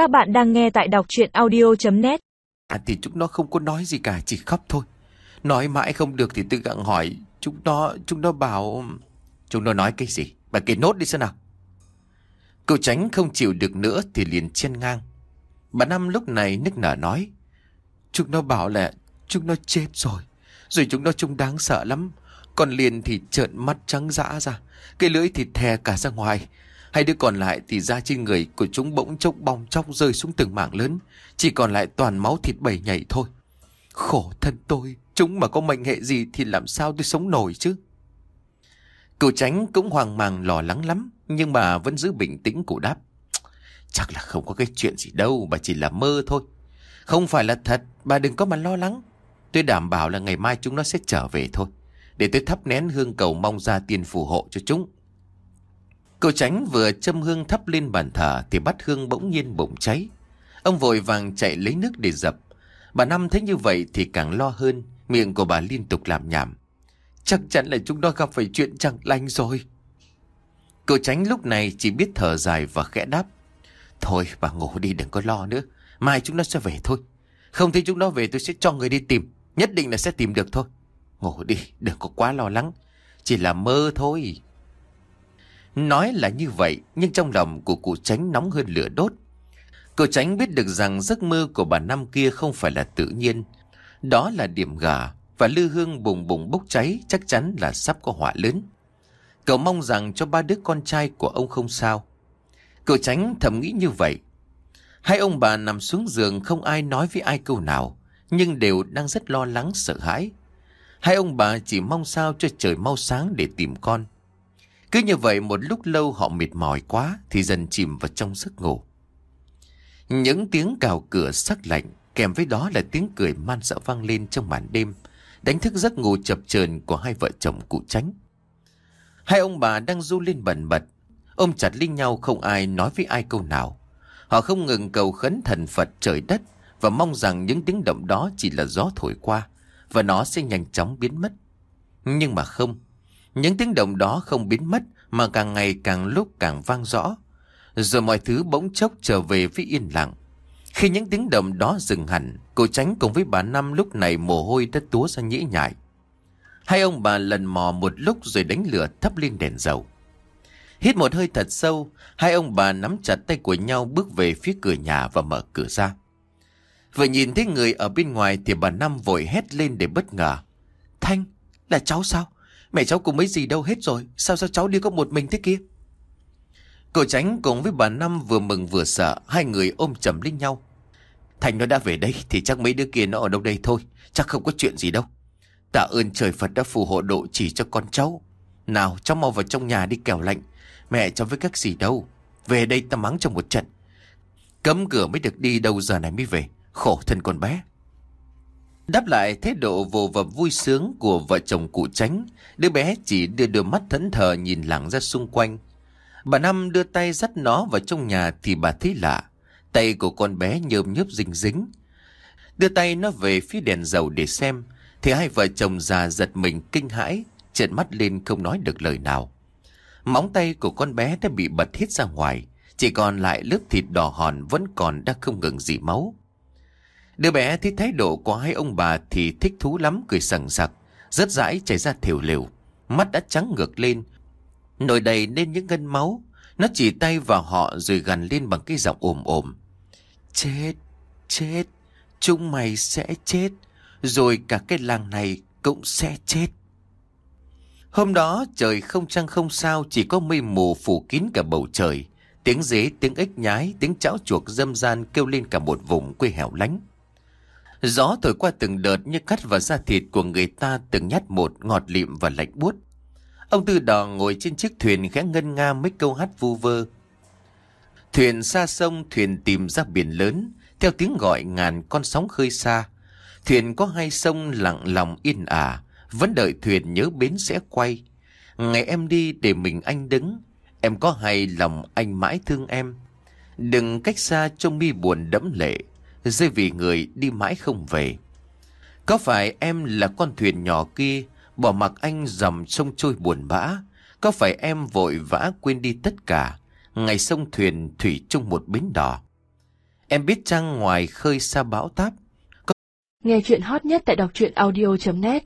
Các bạn đang nghe tại đọc chuyện audio.net À thì chúng nó không có nói gì cả, chỉ khóc thôi. Nói mãi không được thì tự gặng hỏi. Chúng nó, chúng nó bảo... Chúng nó nói cái gì? Bà kể nốt đi xem nào. Cậu tránh không chịu được nữa thì liền chen ngang. Bà Năm lúc này nức nở nói. Chúng nó bảo là chúng nó chết rồi. Rồi chúng nó trông đáng sợ lắm. Còn liền thì trợn mắt trắng dã ra. Cái lưỡi thì thè cả ra ngoài. Hai đứa còn lại thì da trên người của chúng bỗng chốc bong chóc rơi xuống từng mảng lớn. Chỉ còn lại toàn máu thịt bầy nhảy thôi. Khổ thân tôi, chúng mà có mệnh hệ gì thì làm sao tôi sống nổi chứ? Cựu tránh cũng hoang mang lo lắng lắm, nhưng mà vẫn giữ bình tĩnh cụ đáp. Chắc là không có cái chuyện gì đâu, bà chỉ là mơ thôi. Không phải là thật, bà đừng có mà lo lắng. Tôi đảm bảo là ngày mai chúng nó sẽ trở về thôi. Để tôi thắp nén hương cầu mong ra tiền phù hộ cho chúng. Cậu tránh vừa châm hương thắp lên bàn thờ thì bắt hương bỗng nhiên bụng cháy. Ông vội vàng chạy lấy nước để dập. Bà Năm thấy như vậy thì càng lo hơn, miệng của bà liên tục làm nhảm. Chắc chắn là chúng nó gặp phải chuyện chẳng lành rồi. Cậu tránh lúc này chỉ biết thở dài và khẽ đáp. Thôi bà ngủ đi đừng có lo nữa. Mai chúng nó sẽ về thôi. Không thấy chúng nó về tôi sẽ cho người đi tìm. Nhất định là sẽ tìm được thôi. Ngủ đi đừng có quá lo lắng. Chỉ là mơ thôi. Nói là như vậy nhưng trong lòng của cụ tránh nóng hơn lửa đốt. Cậu tránh biết được rằng giấc mơ của bà năm kia không phải là tự nhiên. Đó là điểm gà và lư hương bùng bùng bốc cháy chắc chắn là sắp có họa lớn. Cậu mong rằng cho ba đứa con trai của ông không sao. Cậu tránh thầm nghĩ như vậy. Hai ông bà nằm xuống giường không ai nói với ai câu nào, nhưng đều đang rất lo lắng sợ hãi. Hai ông bà chỉ mong sao cho trời mau sáng để tìm con. Cứ như vậy một lúc lâu họ mệt mỏi quá thì dần chìm vào trong giấc ngủ. Những tiếng cào cửa sắc lạnh kèm với đó là tiếng cười man sợ vang lên trong màn đêm, đánh thức giấc ngủ chập chờn của hai vợ chồng cụ tránh. Hai ông bà đang du lên bần bật, ôm chặt linh nhau không ai nói với ai câu nào. Họ không ngừng cầu khấn thần Phật trời đất và mong rằng những tiếng động đó chỉ là gió thổi qua và nó sẽ nhanh chóng biến mất. Nhưng mà không, những tiếng động đó không biến mất mà càng ngày càng lúc càng vang rõ. Rồi mọi thứ bỗng chốc trở về với yên lặng. Khi những tiếng động đó dừng hẳn, cô tránh cùng với bà Năm lúc này mồ hôi đã túa ra nhĩ nhại. Hai ông bà lần mò một lúc rồi đánh lửa thắp lên đèn dầu. Hít một hơi thật sâu, hai ông bà nắm chặt tay của nhau bước về phía cửa nhà và mở cửa ra. Vừa nhìn thấy người ở bên ngoài thì bà Năm vội hét lên để bất ngờ. Thanh, là cháu sao? Mẹ cháu cùng mấy gì đâu hết rồi, sao sao cháu đi có một mình thế kia? Cậu tránh cùng với bà Năm vừa mừng vừa sợ, hai người ôm chầm lên nhau. Thành nó đã về đây thì chắc mấy đứa kia nó ở đâu đây thôi, chắc không có chuyện gì đâu. Tạ ơn trời Phật đã phù hộ độ chỉ cho con cháu. Nào, cháu mau vào trong nhà đi kẻo lạnh. Mẹ cháu với các gì đâu. Về đây ta mắng cho một trận. Cấm cửa mới được đi đâu giờ này mới về. Khổ thân con bé. Đáp lại thái độ vô vập vui sướng của vợ chồng cụ tránh, đứa bé chỉ đưa đôi mắt thẫn thờ nhìn lặng ra xung quanh. Bà Năm đưa tay dắt nó vào trong nhà thì bà thấy lạ. Tay của con bé nhơm nhớp dính dính. Đưa tay nó về phía đèn dầu để xem, thì hai vợ chồng già giật mình kinh hãi, trợn mắt lên không nói được lời nào. Móng tay của con bé đã bị bật hết ra ngoài, chỉ còn lại lớp thịt đỏ hòn vẫn còn đang không ngừng dỉ máu. Đứa bé thấy thái độ của hai ông bà thì thích thú lắm cười sẵn sặc, rất rãi chảy ra thiểu liều, mắt đã trắng ngược lên, nổi đầy nên những gân máu. Nó chỉ tay vào họ rồi gằn lên bằng cái giọng ồm ồm. Chết, chết, chúng mày sẽ chết, rồi cả cái làng này cũng sẽ chết. Hôm đó trời không trăng không sao chỉ có mây mù phủ kín cả bầu trời. Tiếng dế, tiếng ếch nhái, tiếng chảo chuột dâm gian kêu lên cả một vùng quê hẻo lánh. Gió thổi qua từng đợt như cắt vào da thịt của người ta từng nhát một ngọt lịm và lạnh buốt. Ông Tư Đò ngồi trên chiếc thuyền khẽ ngân nga mấy câu hát vu vơ. Thuyền xa sông, thuyền tìm ra biển lớn, theo tiếng gọi ngàn con sóng khơi xa. Thuyền có hai sông lặng lòng yên ả, vẫn đợi thuyền nhớ bến sẽ quay. Ngày em đi để mình anh đứng, em có hay lòng anh mãi thương em. Đừng cách xa trông mi buồn đẫm lệ, rơi vì người đi mãi không về. Có phải em là con thuyền nhỏ kia, bỏ mặc anh dầm sông trôi buồn bã? Có phải em vội vã quên đi tất cả, ngày sông thuyền thủy chung một bến đỏ? Em biết chăng ngoài khơi xa bão táp Nghe chuyện hot nhất tại đọc truyện audio.net